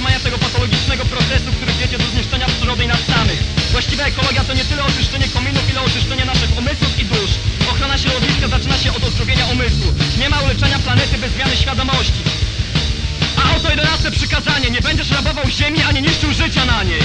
Mają tego patologicznego procesu, który wiedzie do zniszczenia przyrody i nas samych. Właściwa ekologia to nie tyle oczyszczenie kominów, ile oczyszczenie naszych umysłów i dusz. Ochrona środowiska zaczyna się od ozdrowienia umysłu. Nie ma uleczenia planety bez zmiany świadomości. A oto jedenaste przykazanie. Nie będziesz rabował ziemi, ani niszczył życia. na niej.